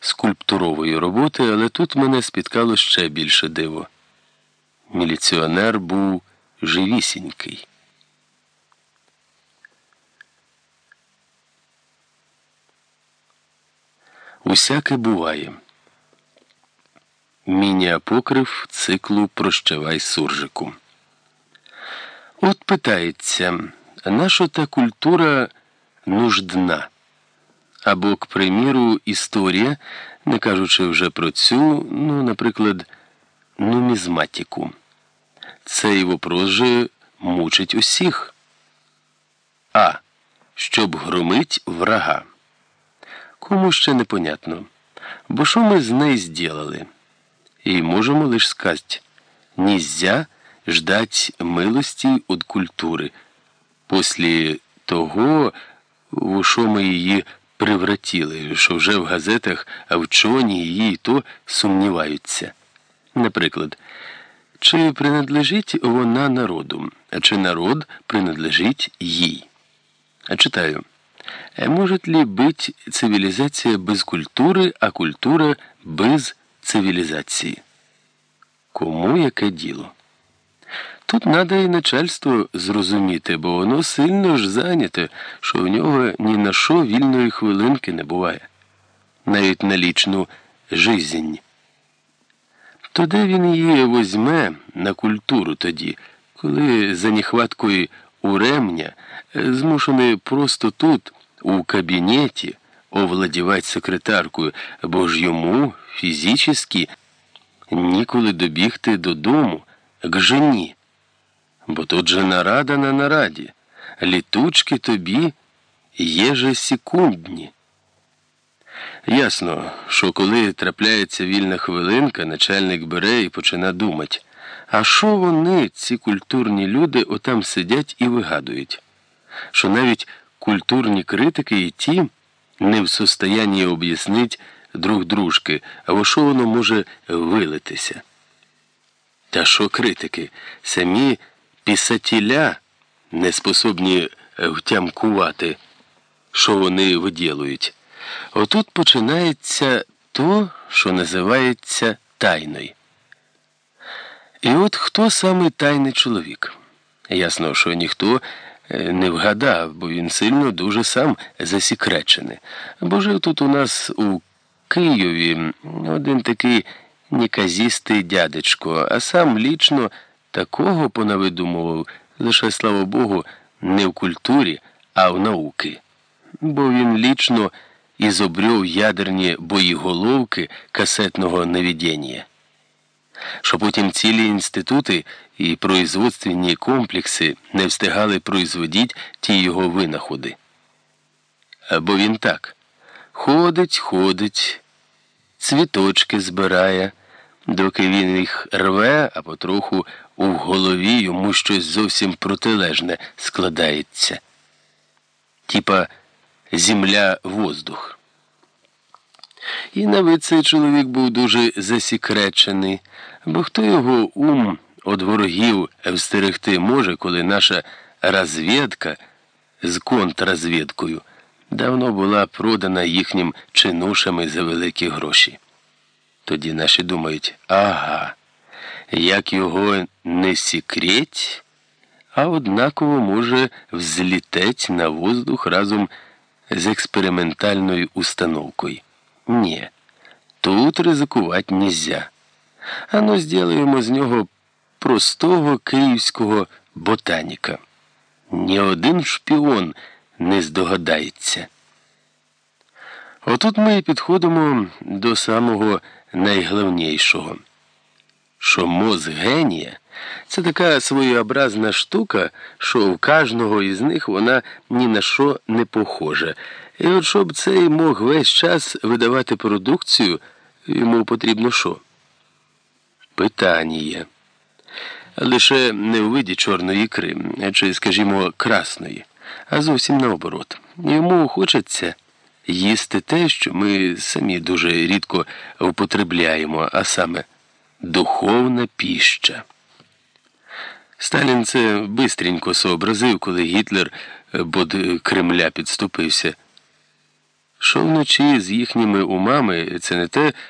скульптурової роботи, але тут мене спіткало ще більше диво. Міліціонер був живісінький. Усяке буває. Міні-апокрив циклу Прощавай суржику. От питається, наша та культура нуждна? Або, к приміру, історія, не кажучи вже про цю, ну, наприклад, нумізматику. Цей вопрос же мучить усіх. А. Щоб громить врага. Кому ще непонятно. Бо що ми з неї зділали? І можемо лиш сказать, нельзя ждать милості від культури. Після того, у що ми її привратили, що вже в газетах а вчені її то сумніваються. Наприклад, чи принадлежить вона народу, а чи народ принадлежить їй? А читаю. Может ли быть цивилизация без культури, а культура без цивілізації? Кому яке діло? Тут треба і начальство зрозуміти, бо воно сильно ж зайняте, що в нього ні на що вільної хвилинки не буває, навіть на лічну жизнь. То де він її возьме на культуру тоді, коли за нехваткою уремня змушений просто тут, у кабінеті, овладівати секретаркою, бо ж йому фізично ніколи добігти додому к жені. Бо тут же нарада на нараді, літучки тобі єжесекундні. Ясно, що коли трапляється вільна хвилинка, начальник бере і почина думати, а що вони, ці культурні люди, отам сидять і вигадують, що навіть культурні критики і ті не в состоянні об'яснить друг дружки, або що воно може вилитися. Та що критики, самі писателя не способні втямкувати, що вони виділують. Отут починається то, що називається тайною. І от хто саме тайний чоловік? Ясно, що ніхто не вгадав, бо він сильно дуже сам засікречений. Бо жив тут у нас у Києві один такий неказістий дядечко, а сам лічно такого понавидумував, лише, слава Богу, не в культурі, а в науки. Бо він лічно ізобрьов ядерні боїголовки касетного навідіння. Що потім цілі інститути і производственні комплекси не встигали производити ті його винаходи. Бо він так ходить, ходить, цвіточки збирає, доки він їх рве, а потроху у голові йому щось зовсім протилежне складається. Типа земля воздух. І на вид цей чоловік був дуже засікречений, бо хто його ум від ворогів встерегти може, коли наша розвідка з контррозвідкою давно була продана їхнім чинушами за великі гроші. Тоді наші думають, ага, як його не секреть, а однаково може взлітеть на воздух разом з експериментальною установкою. Ні, тут ризикувати нельзя. Ану, зробимо з нього простого київського ботаніка. Ні один шпіон не здогадається. Отут ми підходимо до самого найголовнішого, що мозг генія це така своєобразна штука, що в кожного із них вона ні на що не похожа. І от щоб цей мог весь час видавати продукцію, йому потрібно що? Питання. Лише не у виді чорної ікри, чи, скажімо, красної, а зовсім наоборот. Йому хочеться їсти те, що ми самі дуже рідко употребляємо, а саме духовна піща. Сталін це бистренько сообразив, коли Гітлер бод Кремля підступився. Що вночі з їхніми умами це не те,